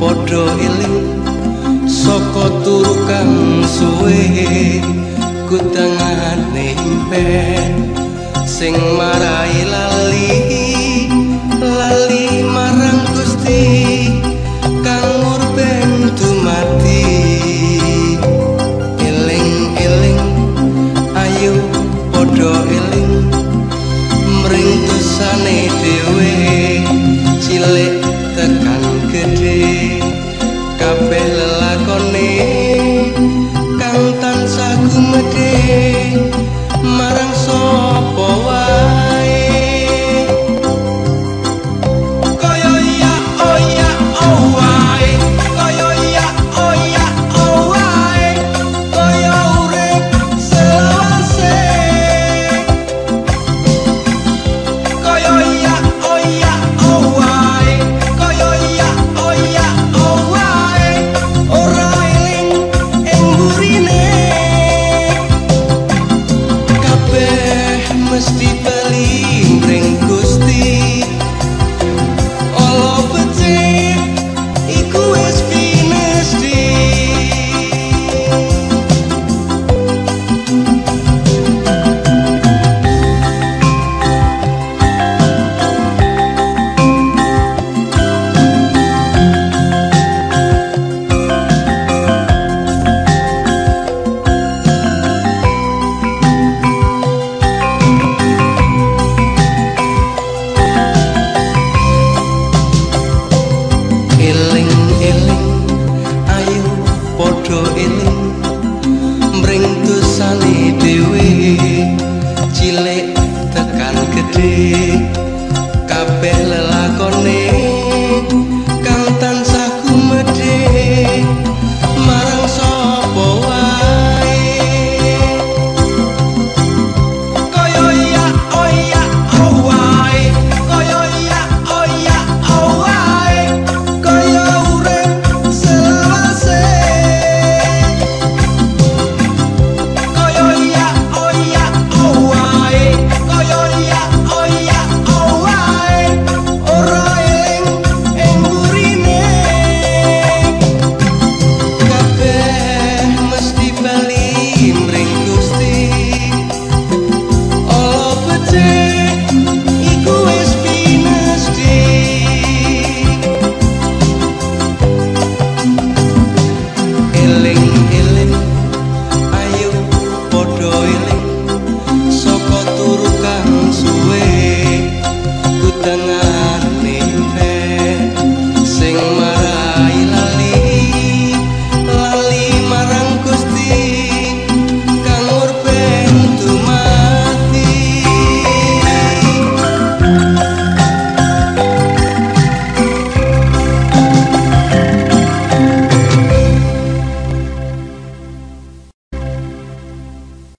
padha eling saka turu kang suwe kutangane impen sing marai lali lali marang Gusti kang murben mati eling eling ayo padha eling mring dosane dhewe cilik tekan gede kabeh lelakone kang tansah gumedhe morning. You.